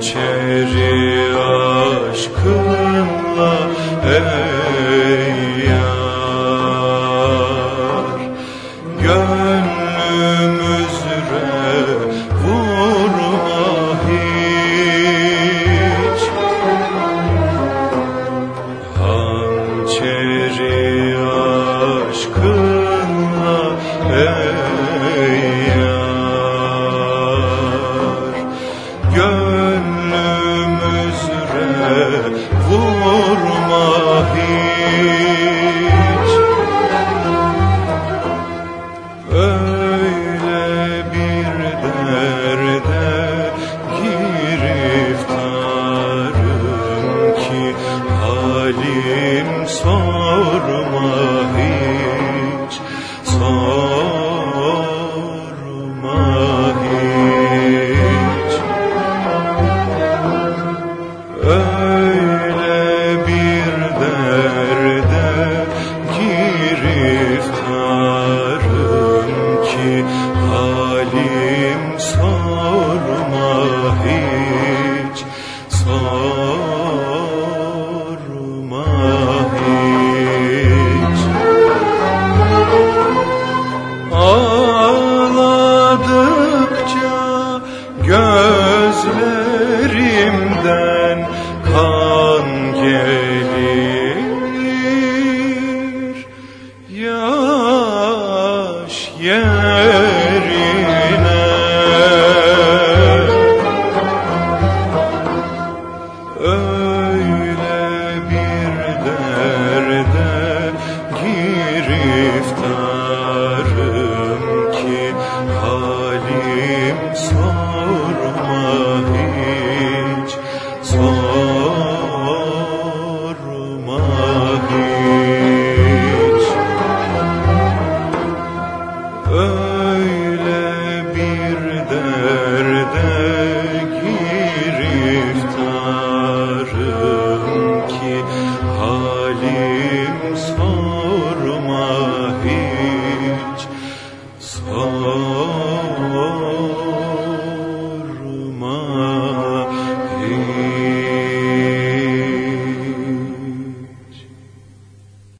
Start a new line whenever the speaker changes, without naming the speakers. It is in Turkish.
hançeri aşkınla ey yar. Gönlümüz vurma hiç. Hançeri aşkınla ey vurma bir gözlerimden kan gelir. Yaş yerine. Öyle bir derde giriftarım ki halim son